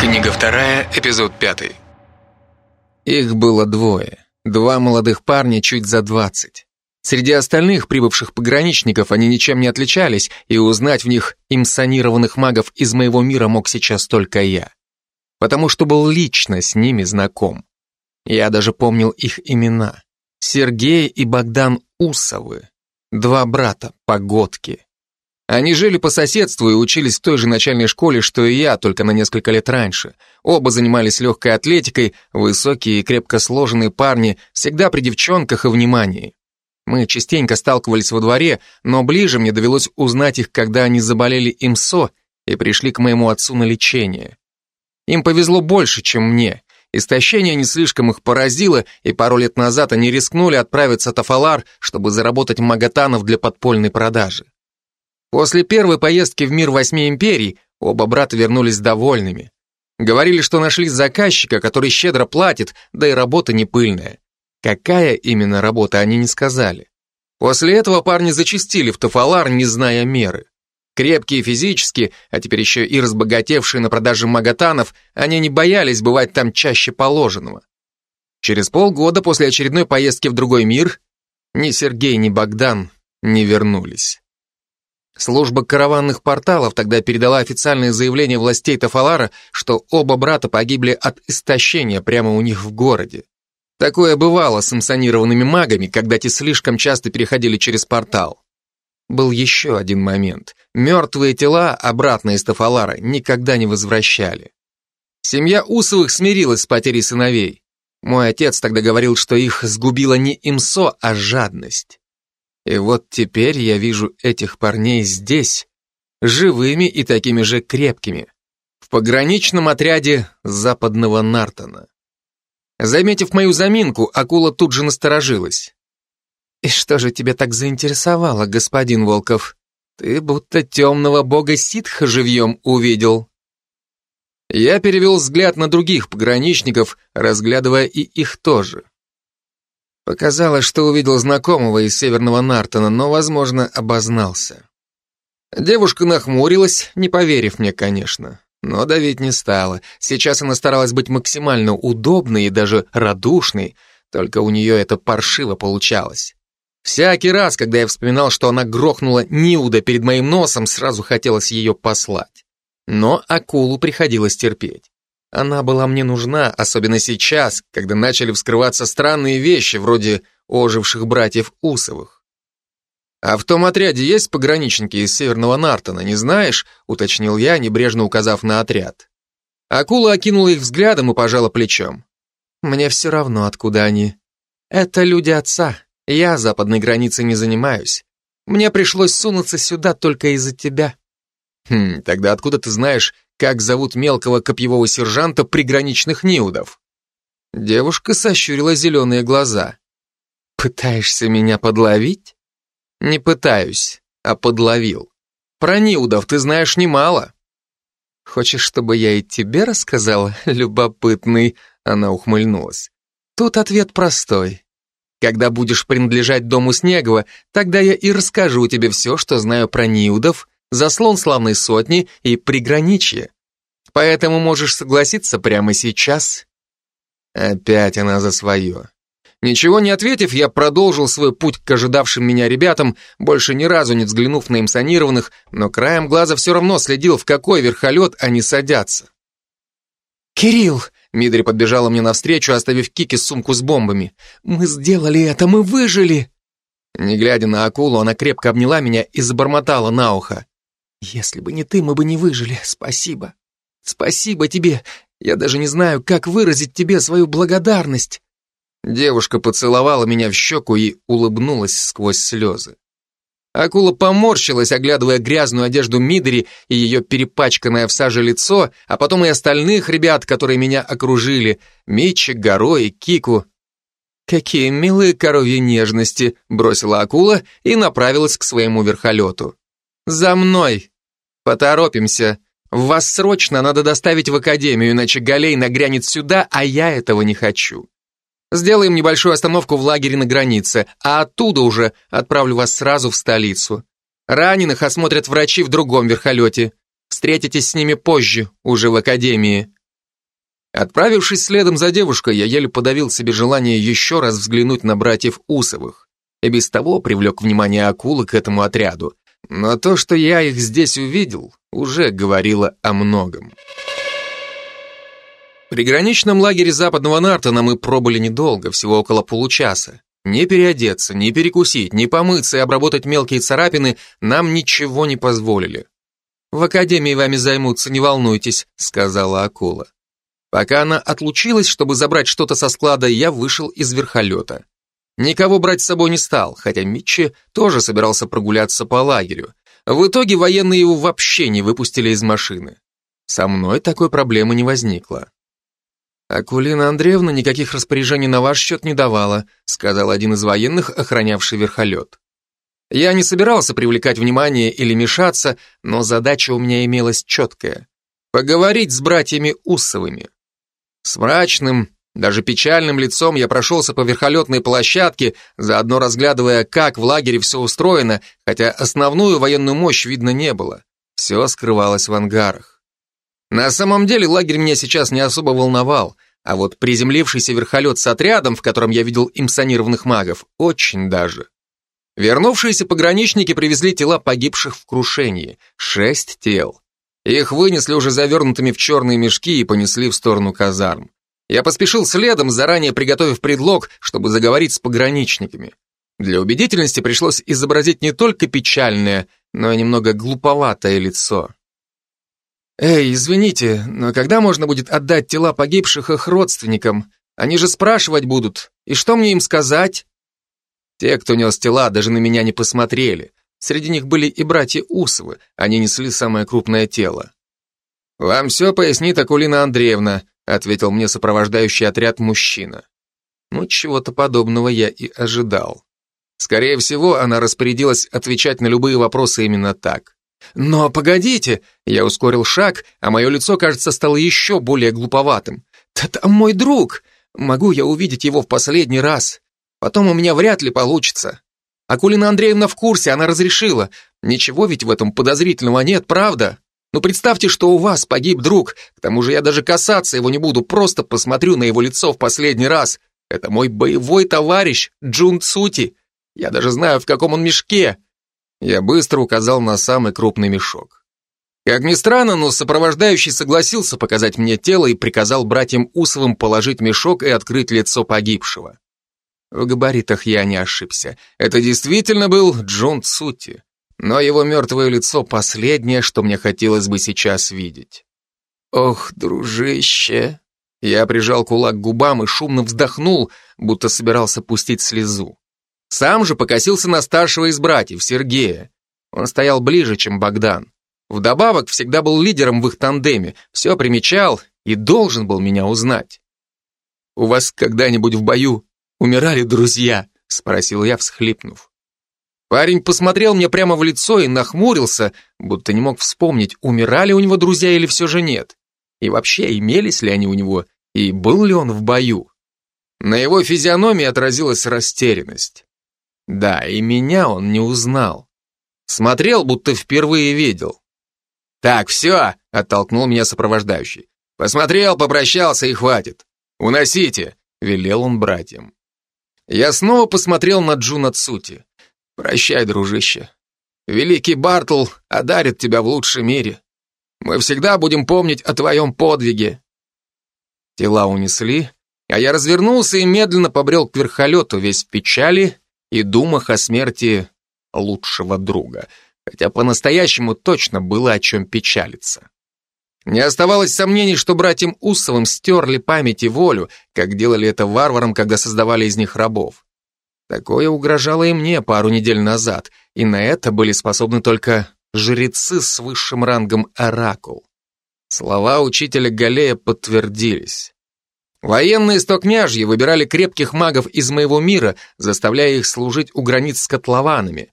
Книга вторая, эпизод пятый. Их было двое. Два молодых парня чуть за двадцать. Среди остальных прибывших пограничников они ничем не отличались, и узнать в них имсонированных магов из моего мира мог сейчас только я. Потому что был лично с ними знаком. Я даже помнил их имена. Сергей и Богдан Усовы. Два брата, погодки. Они жили по соседству и учились в той же начальной школе, что и я, только на несколько лет раньше. Оба занимались легкой атлетикой, высокие и крепко сложенные парни, всегда при девчонках и внимании. Мы частенько сталкивались во дворе, но ближе мне довелось узнать их, когда они заболели имсо и пришли к моему отцу на лечение. Им повезло больше, чем мне. Истощение не слишком их поразило, и пару лет назад они рискнули отправиться в Тафалар, чтобы заработать магатанов для подпольной продажи. После первой поездки в мир восьми империй оба брата вернулись довольными. Говорили, что нашли заказчика, который щедро платит, да и работа не пыльная. Какая именно работа, они не сказали. После этого парни зачастили в Тафалар, не зная меры. Крепкие физически, а теперь еще и разбогатевшие на продаже магатанов, они не боялись бывать там чаще положенного. Через полгода после очередной поездки в другой мир ни Сергей, ни Богдан не вернулись. Служба караванных порталов тогда передала официальное заявление властей Тафалара, что оба брата погибли от истощения прямо у них в городе. Такое бывало с имсонированными магами, когда те слишком часто переходили через портал. Был еще один момент. Мертвые тела обратно из Тафалара никогда не возвращали. Семья Усовых смирилась с потерей сыновей. Мой отец тогда говорил, что их сгубила не имсо, а жадность. И вот теперь я вижу этих парней здесь, живыми и такими же крепкими, в пограничном отряде западного Нартона. Заметив мою заминку, акула тут же насторожилась. «И что же тебя так заинтересовало, господин Волков? Ты будто темного бога ситха живьем увидел». Я перевел взгляд на других пограничников, разглядывая и их тоже. Показалось, что увидел знакомого из Северного Нартона, но, возможно, обознался. Девушка нахмурилась, не поверив мне, конечно. Но давить не стала. Сейчас она старалась быть максимально удобной и даже радушной, только у нее это паршиво получалось. Всякий раз, когда я вспоминал, что она грохнула Ниуда перед моим носом, сразу хотелось ее послать. Но акулу приходилось терпеть. Она была мне нужна, особенно сейчас, когда начали вскрываться странные вещи, вроде оживших братьев Усовых. «А в том отряде есть пограничники из Северного Нартона, не знаешь?» — уточнил я, небрежно указав на отряд. Акула окинула их взглядом и пожала плечом. «Мне все равно, откуда они. Это люди отца. Я западной границы не занимаюсь. Мне пришлось сунуться сюда только из-за тебя». «Хм, тогда откуда ты знаешь, как зовут мелкого копьевого сержанта приграничных неудов. Девушка сощурила зеленые глаза. «Пытаешься меня подловить?» «Не пытаюсь, а подловил. Про неудов ты знаешь немало». «Хочешь, чтобы я и тебе рассказала, любопытный?» Она ухмыльнулась. «Тут ответ простой. Когда будешь принадлежать дому Снегова, тогда я и расскажу тебе все, что знаю про Ниудов заслон славной сотни и приграничье. Поэтому можешь согласиться прямо сейчас. Опять она за свое. Ничего не ответив, я продолжил свой путь к ожидавшим меня ребятам, больше ни разу не взглянув на имсонированных, но краем глаза все равно следил, в какой верхолет они садятся. «Кирилл!» — Мидри подбежала мне навстречу, оставив Кики сумку с бомбами. «Мы сделали это, мы выжили!» Не глядя на акулу, она крепко обняла меня и забормотала на ухо. Если бы не ты, мы бы не выжили. Спасибо. Спасибо тебе. Я даже не знаю, как выразить тебе свою благодарность. Девушка поцеловала меня в щеку и улыбнулась сквозь слезы. Акула поморщилась, оглядывая грязную одежду Мидори и ее перепачканное в саже лицо, а потом и остальных ребят, которые меня окружили, Митчи, Горо и Кику. «Какие милые коровьи нежности!» — бросила акула и направилась к своему верхолету. «За мной!» Поторопимся. Вас срочно надо доставить в академию, иначе Галей нагрянет сюда, а я этого не хочу. Сделаем небольшую остановку в лагере на границе, а оттуда уже отправлю вас сразу в столицу. Раненых осмотрят врачи в другом верхолете. Встретитесь с ними позже, уже в академии. Отправившись следом за девушкой, я еле подавил себе желание еще раз взглянуть на братьев Усовых. И без того привлек внимание акулы к этому отряду. Но то, что я их здесь увидел, уже говорило о многом. В приграничном лагере западного Нартона мы пробыли недолго, всего около получаса. Не переодеться, не перекусить, не помыться и обработать мелкие царапины нам ничего не позволили. «В академии вами займутся, не волнуйтесь», — сказала акула. Пока она отлучилась, чтобы забрать что-то со склада, я вышел из верхолета. Никого брать с собой не стал, хотя Митчи тоже собирался прогуляться по лагерю. В итоге военные его вообще не выпустили из машины. Со мной такой проблемы не возникло. «Акулина Андреевна никаких распоряжений на ваш счет не давала», сказал один из военных, охранявший верхолет. Я не собирался привлекать внимание или мешаться, но задача у меня имелась четкая — поговорить с братьями Усовыми. С мрачным, даже печальным лицом я прошелся по верхолетной площадке, заодно разглядывая, как в лагере все устроено, хотя основную военную мощь видно не было. Все скрывалось в ангарах. На самом деле лагерь меня сейчас не особо волновал, а вот приземлившийся верхолет с отрядом, в котором я видел имсонированных магов, очень даже. Вернувшиеся пограничники привезли тела погибших в крушении. Шесть тел. Их вынесли уже завернутыми в черные мешки и понесли в сторону казарм. Я поспешил следом, заранее приготовив предлог, чтобы заговорить с пограничниками. Для убедительности пришлось изобразить не только печальное, но и немного глуповатое лицо. «Эй, извините, но когда можно будет отдать тела погибших их родственникам? Они же спрашивать будут. И что мне им сказать?» Те, кто нес тела, даже на меня не посмотрели. Среди них были и братья Усовы, они несли самое крупное тело. «Вам все пояснит Акулина Андреевна», ответил мне сопровождающий отряд мужчина. Ну, чего-то подобного я и ожидал. Скорее всего, она распорядилась отвечать на любые вопросы именно так. «Но погодите!» Я ускорил шаг, а мое лицо, кажется, стало еще более глуповатым. «Да мой друг! Могу я увидеть его в последний раз? Потом у меня вряд ли получится. Акулина Андреевна в курсе, она разрешила. Ничего ведь в этом подозрительного нет, правда? Ну представьте, что у вас погиб друг. К тому же я даже касаться его не буду, просто посмотрю на его лицо в последний раз. Это мой боевой товарищ, Джун Цути. Я даже знаю, в каком он мешке». Я быстро указал на самый крупный мешок. Как ни странно, но сопровождающий согласился показать мне тело и приказал братьям Усовым положить мешок и открыть лицо погибшего. В габаритах я не ошибся. Это действительно был Джон Цути. Но его мертвое лицо последнее, что мне хотелось бы сейчас видеть. «Ох, дружище!» Я прижал кулак к губам и шумно вздохнул, будто собирался пустить слезу. Сам же покосился на старшего из братьев, Сергея. Он стоял ближе, чем Богдан. Вдобавок всегда был лидером в их тандеме, все примечал и должен был меня узнать. «У вас когда-нибудь в бою умирали друзья?» — спросил я, всхлипнув. Парень посмотрел мне прямо в лицо и нахмурился, будто не мог вспомнить, умирали у него друзья или все же нет. И вообще, имелись ли они у него, и был ли он в бою. На его физиономии отразилась растерянность. Да, и меня он не узнал. Смотрел, будто впервые видел. «Так, все!» — оттолкнул меня сопровождающий. «Посмотрел, попрощался и хватит. Уносите!» — велел он братьям. Я снова посмотрел на Джуна Цути. «Прощай, дружище. Великий Бартл одарит тебя в лучшем мире. Мы всегда будем помнить о твоем подвиге». Тела унесли, а я развернулся и медленно побрел к верхолету, весь в печали и думах о смерти лучшего друга, хотя по-настоящему точно было о чем печалиться. Не оставалось сомнений, что братьям Усовым стерли память и волю, как делали это варварам, когда создавали из них рабов. Такое угрожало и мне пару недель назад, и на это были способны только жрецы с высшим рангом Оракул. Слова учителя Галея подтвердились. Военные стокняжьи выбирали крепких магов из моего мира, заставляя их служить у границ с котлованами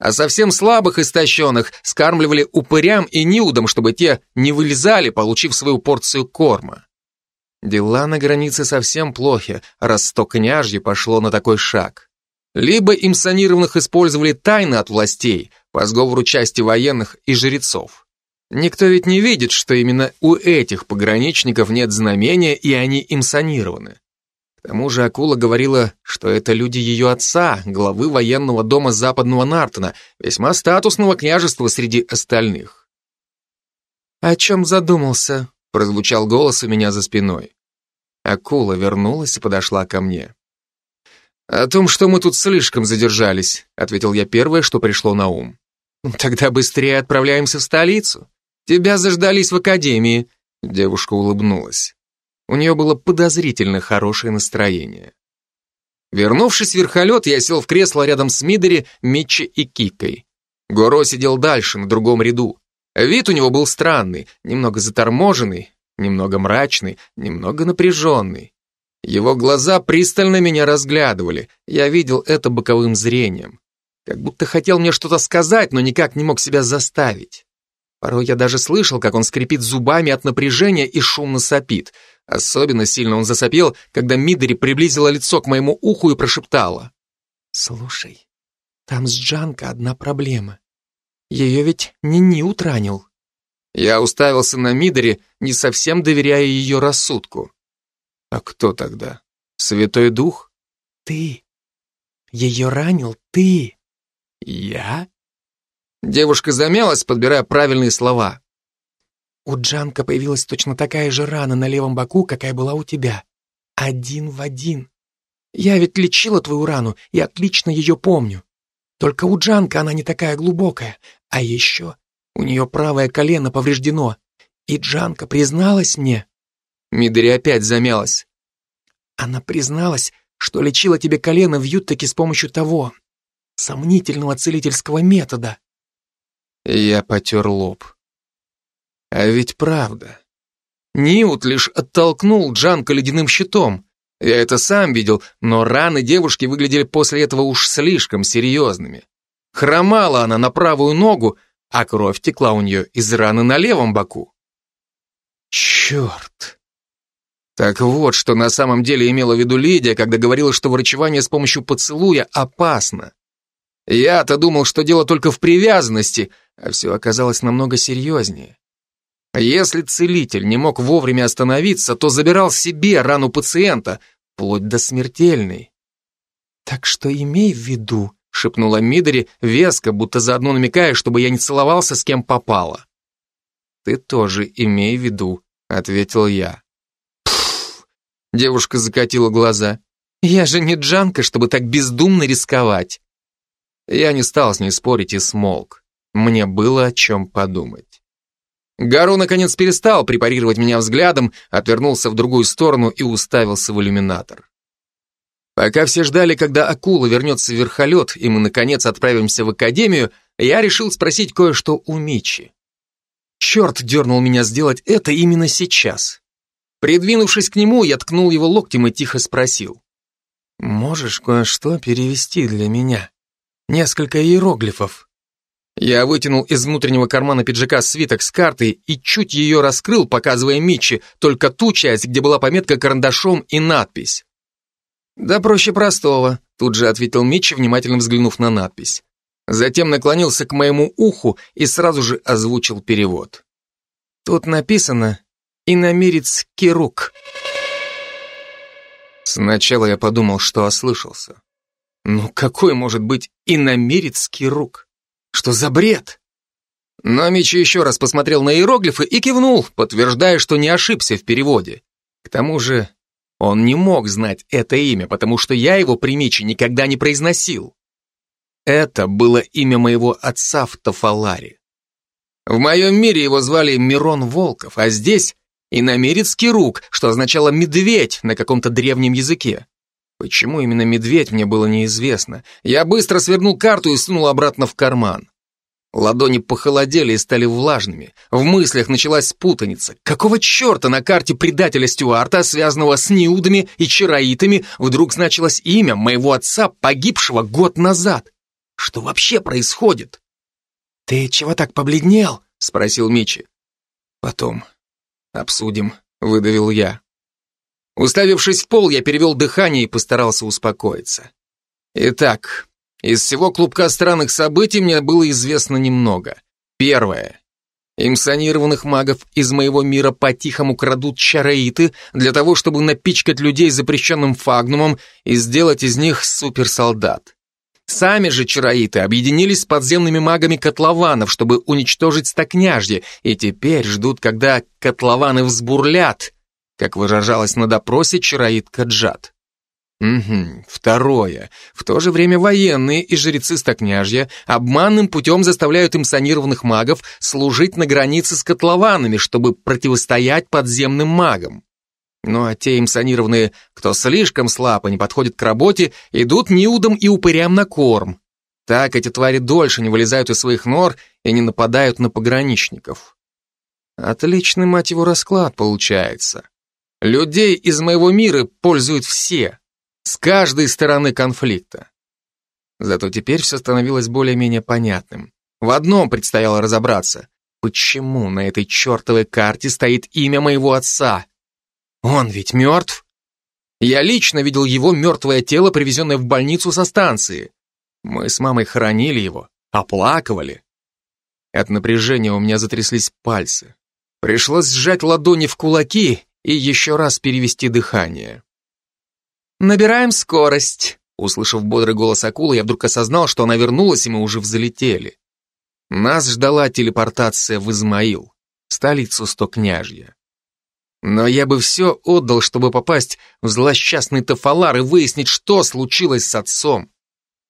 а совсем слабых истощенных скармливали упырям и ниудам, чтобы те не вылезали, получив свою порцию корма. Дела на границе совсем плохи, раз сто княжье пошло на такой шаг. Либо им санированных использовали тайно от властей, по сговору части военных и жрецов. Никто ведь не видит, что именно у этих пограничников нет знамения, и они имсонированы. К тому же акула говорила, что это люди ее отца, главы военного дома западного Нартона, весьма статусного княжества среди остальных. «О чем задумался?» — прозвучал голос у меня за спиной. Акула вернулась и подошла ко мне. «О том, что мы тут слишком задержались», — ответил я первое, что пришло на ум. «Тогда быстрее отправляемся в столицу. Тебя заждались в академии», — девушка улыбнулась. У нее было подозрительно хорошее настроение. Вернувшись в верхолет, я сел в кресло рядом с Мидори, Митчи и Кикой. Горо сидел дальше, на другом ряду. Вид у него был странный, немного заторможенный, немного мрачный, немного напряженный. Его глаза пристально меня разглядывали, я видел это боковым зрением. Как будто хотел мне что-то сказать, но никак не мог себя заставить. Порой я даже слышал, как он скрипит зубами от напряжения и шумно сопит. Особенно сильно он засопел, когда Мидори приблизила лицо к моему уху и прошептала. «Слушай, там с Джанко одна проблема. Ее ведь не Ньют ранил». Я уставился на Мидори, не совсем доверяя ее рассудку. «А кто тогда? Святой Дух?» «Ты. Ее ранил ты». «Я?» Девушка замялась, подбирая правильные слова. У Джанка появилась точно такая же рана на левом боку, какая была у тебя. Один в один. Я ведь лечила твою рану и отлично ее помню. Только у Джанка она не такая глубокая. А еще у нее правое колено повреждено. И Джанка призналась мне. Мидори опять замялась. Она призналась, что лечила тебе колено в Юттаке с помощью того сомнительного целительского метода. Я потер лоб. А ведь правда. Ниут лишь оттолкнул Джанка ледяным щитом. Я это сам видел, но раны девушки выглядели после этого уж слишком серьезными. Хромала она на правую ногу, а кровь текла у нее из раны на левом боку. Черт! Так вот, что на самом деле имела в виду Лидия, когда говорила, что врачевание с помощью поцелуя опасно. Я-то думал, что дело только в привязанности, а все оказалось намного серьезнее. Если целитель не мог вовремя остановиться, то забирал себе рану пациента, вплоть до смертельной. «Так что имей в виду», — шепнула Мидори, веско, будто заодно намекая, чтобы я не целовался с кем попало. «Ты тоже имей в виду», — ответил я. Девушка закатила глаза. «Я же не Джанка, чтобы так бездумно рисковать». Я не стал с ней спорить и смолк. Мне было о чем подумать. Гару наконец перестал препарировать меня взглядом, отвернулся в другую сторону и уставился в иллюминатор. Пока все ждали, когда акула вернется в верхолет, и мы наконец отправимся в академию, я решил спросить кое-что у Мичи. Черт дернул меня сделать это именно сейчас. Придвинувшись к нему, я ткнул его локтем и тихо спросил. «Можешь кое-что перевести для меня? Несколько иероглифов?» Я вытянул из внутреннего кармана пиджака свиток с картой и чуть ее раскрыл, показывая Митчи только ту часть, где была пометка карандашом и надпись. «Да проще простого», — тут же ответил Митчи, внимательно взглянув на надпись. Затем наклонился к моему уху и сразу же озвучил перевод. Тут написано «Иномерец Кирук». Сначала я подумал, что ослышался. Ну какой может быть иномерец Кирук? Что за бред? Но Мичи еще раз посмотрел на иероглифы и кивнул, подтверждая, что не ошибся в переводе. К тому же он не мог знать это имя, потому что я его при Мичи никогда не произносил. Это было имя моего отца в Тафаларе. В моем мире его звали Мирон Волков, а здесь иномерец Кирук, что означало «медведь» на каком-то древнем языке. Почему именно медведь, мне было неизвестно. Я быстро свернул карту и сунул обратно в карман. Ладони похолодели и стали влажными. В мыслях началась путаница. Какого черта на карте предателя Стюарта, связанного с Ниудами и Чароитами, вдруг значилось имя моего отца, погибшего год назад? Что вообще происходит? «Ты чего так побледнел?» — спросил Мичи. «Потом. Обсудим», — выдавил я. Уставившись в пол, я перевел дыхание и постарался успокоиться. Итак, из всего клубка странных событий мне было известно немного. Первое. Имсонированных магов из моего мира по-тихому крадут чароиты для того, чтобы напичкать людей запрещенным фагнумом и сделать из них суперсолдат. Сами же чароиты объединились с подземными магами котлованов, чтобы уничтожить стокняжье, и теперь ждут, когда котлованы взбурлят, как выражалось на допросе чароит Каджат. Угу. Второе. В то же время военные и жрецы стокняжья обманным путем заставляют имсонированных магов служить на границе с котлованами, чтобы противостоять подземным магам. Ну а те имсонированные, кто слишком слабо не подходит к работе, идут неудом и упырям на корм. Так эти твари дольше не вылезают из своих нор и не нападают на пограничников. Отличный, мать его, расклад получается. Людей из моего мира пользуют все с каждой стороны конфликта. Зато теперь все становилось более-менее понятным. В одном предстояло разобраться. Почему на этой чертовой карте стоит имя моего отца? Он ведь мертв. Я лично видел его мертвое тело, привезенное в больницу со станции. Мы с мамой хоронили его, оплакивали. От напряжения у меня затряслись пальцы. Пришлось сжать ладони в кулаки и еще раз перевести дыхание. «Набираем скорость!» Услышав бодрый голос акулы, я вдруг осознал, что она вернулась, и мы уже взлетели. Нас ждала телепортация в Измаил, столицу Стокняжья. Но я бы все отдал, чтобы попасть в злосчастный Тафалар и выяснить, что случилось с отцом.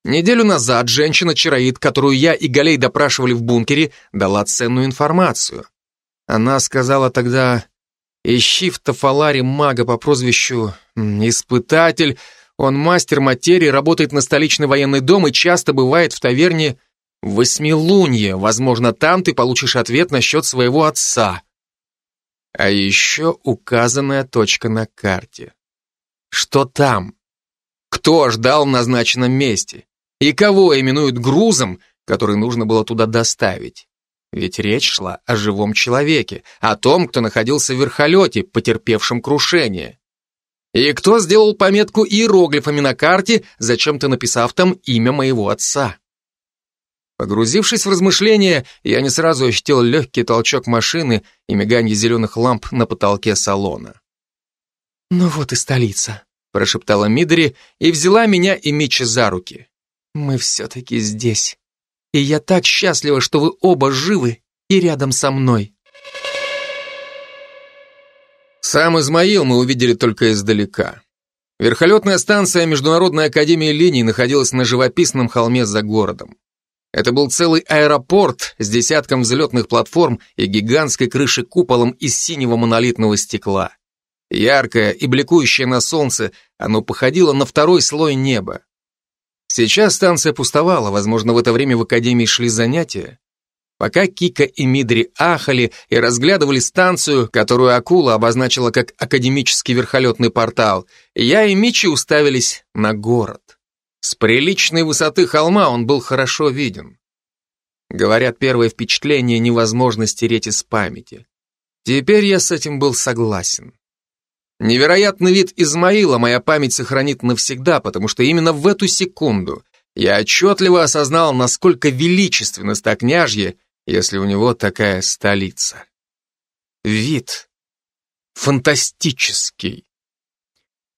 Неделю назад женщина-чароид, которую я и Галей допрашивали в бункере, дала ценную информацию. Она сказала тогда, Ищи в Тафаларе мага по прозвищу Испытатель. Он мастер материи, работает на столичный военный дом и часто бывает в таверне Восьмилунье. Возможно, там ты получишь ответ насчет своего отца. А еще указанная точка на карте. Что там? Кто ждал в назначенном месте? И кого именуют грузом, который нужно было туда доставить? Ведь речь шла о живом человеке, о том, кто находился в верхолете, потерпевшем крушение. И кто сделал пометку иероглифами на карте, зачем-то написав там имя моего отца. Погрузившись в размышления, я не сразу ощутил легкий толчок машины и мигание зеленых ламп на потолке салона. «Ну вот и столица», — прошептала Мидри и взяла меня и Мичи за руки. «Мы все-таки здесь» и я так счастлива, что вы оба живы и рядом со мной. Сам Измаил мы увидели только издалека. Верхолетная станция Международной академии линий находилась на живописном холме за городом. Это был целый аэропорт с десятком взлетных платформ и гигантской крышей куполом из синего монолитного стекла. Яркое и бликующее на солнце, оно походило на второй слой неба. Сейчас станция пустовала, возможно, в это время в академии шли занятия. Пока Кика и Мидри ахали и разглядывали станцию, которую акула обозначила как академический верхолетный портал, я и Мичи уставились на город. С приличной высоты холма он был хорошо виден. Говорят, первое впечатление невозможно стереть из памяти. Теперь я с этим был согласен. Невероятный вид Измаила моя память сохранит навсегда, потому что именно в эту секунду я отчетливо осознал, насколько величественно стокняжье, если у него такая столица. Вид фантастический.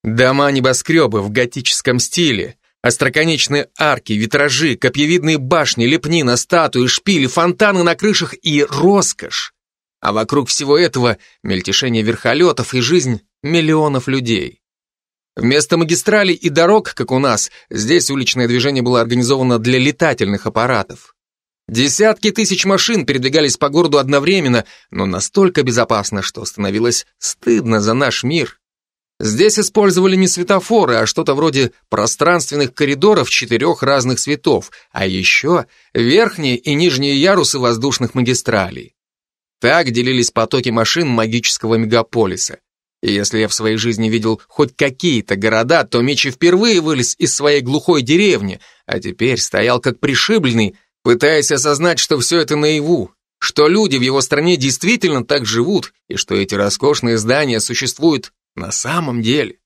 Дома-небоскребы в готическом стиле, остроконечные арки, витражи, копьевидные башни, лепнина, статуи, шпили, фонтаны на крышах и роскошь. А вокруг всего этого мельтешение верхолетов и жизнь миллионов людей. Вместо магистралей и дорог, как у нас, здесь уличное движение было организовано для летательных аппаратов. Десятки тысяч машин передвигались по городу одновременно, но настолько безопасно, что становилось стыдно за наш мир. Здесь использовали не светофоры, а что-то вроде пространственных коридоров четырех разных цветов, а еще верхние и нижние ярусы воздушных магистралей. Так делились потоки машин магического мегаполиса. И если я в своей жизни видел хоть какие-то города, то Мичи впервые вылез из своей глухой деревни, а теперь стоял как пришибленный, пытаясь осознать, что все это наяву, что люди в его стране действительно так живут, и что эти роскошные здания существуют на самом деле.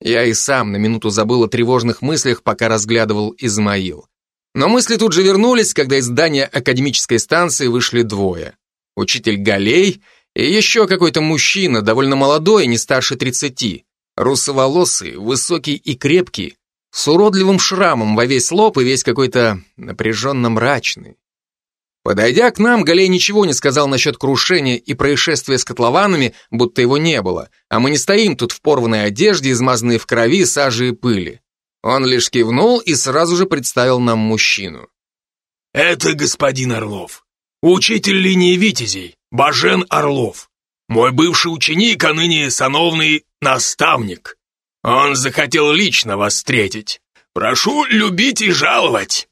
Я и сам на минуту забыл о тревожных мыслях, пока разглядывал Измаил. Но мысли тут же вернулись, когда из здания академической станции вышли двое. учитель Галей и еще какой-то мужчина, довольно молодой, не старше тридцати, русоволосый, высокий и крепкий, с уродливым шрамом во весь лоб и весь какой-то напряженно мрачный. Подойдя к нам, Галей ничего не сказал насчет крушения и происшествия с котлованами, будто его не было, а мы не стоим тут в порванной одежде, измазанной в крови, саже и пыли. Он лишь кивнул и сразу же представил нам мужчину. «Это господин Орлов, учитель линии Витязей, Бажен Орлов. Мой бывший ученик, а ныне сановный наставник. Он захотел лично вас встретить. Прошу любить и жаловать».